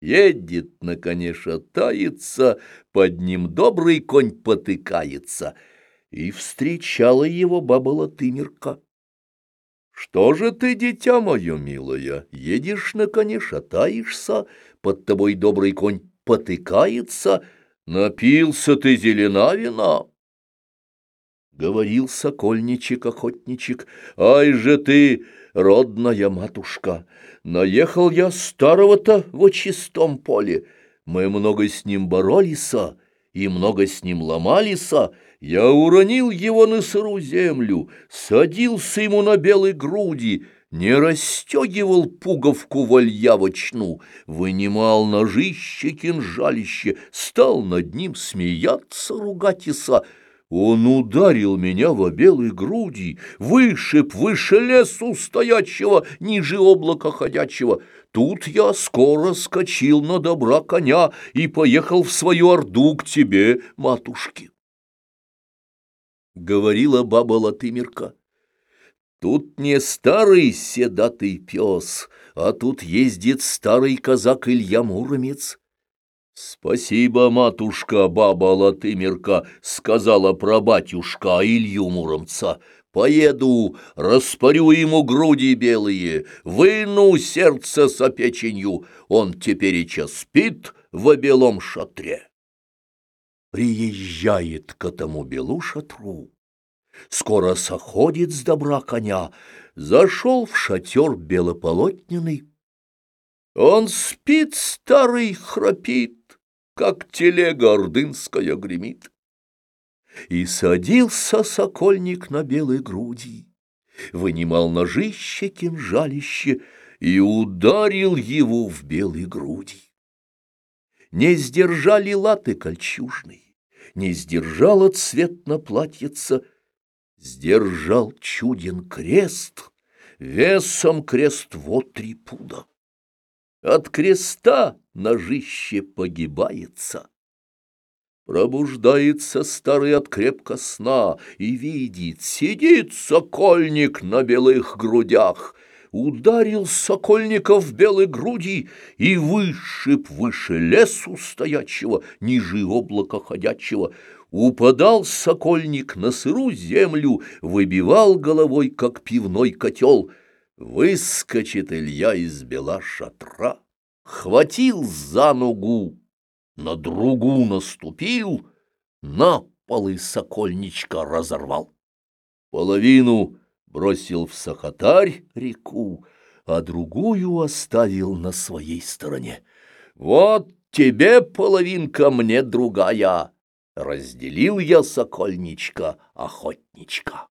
Едет на коне шатается, под ним добрый конь потыкается. И встречала его баба Латымерка. Что же ты, дитя мое милое, едешь на коне, шатаешься, под тобой добрый конь потыкается, напился ты зелена вина. Говорил сокольничек-охотничек, ай же ты, родная матушка, наехал я старого-то в чистом поле, мы много с ним боролись, и много с ним ломались, я уронил его на сырую землю, садился ему на белой груди, не расстегивал пуговку вальявочну, вынимал ножище кинжалище, стал над ним смеяться, ругатися, он ударил меня во белой груди, вышиб выше лесу стоячего, ниже облака ходячего. Тут я скоро скочил на добра коня и поехал в свою орду к тебе, матушке. Говорила баба Латымерка. Тут не старый седатый пес, а тут ездит старый казак Илья Муромец. «Спасибо, матушка, баба Латымерка», — сказала про батюшка Илью Муромца. «Поеду, распорю ему груди белые, выну сердце со печенью, он тепереча спит в белом шатре». Приезжает к этому белу шатру, скоро соходит с добра коня, зашел в шатер белополотняный. Он спит, старый храпит, как телега ордынская гремит. И садился сокольник на белой груди, вынимал ножище, кинжалище и ударил его в белой груди. Не сдержали латы кольчужные, не сдержала цвет на платьице, сдержал чуден крест, весом крест вот три пуда. От креста ножище погибается. Пробуждается старый от крепко сна и видит, сидит сокольник на белых грудях. Ударил сокольника в белой груди и вышиб выше лесу стоячего, ниже облака ходячего. Упадал сокольник на сыру землю, выбивал головой, как пивной котел — Выскочит Илья из бела шатра, Хватил за ногу, на другу наступил, На полы сокольничка разорвал. Половину бросил в Сахатарь реку, А другую оставил на своей стороне. Вот тебе половинка, мне другая, Разделил я сокольничка, охотничка.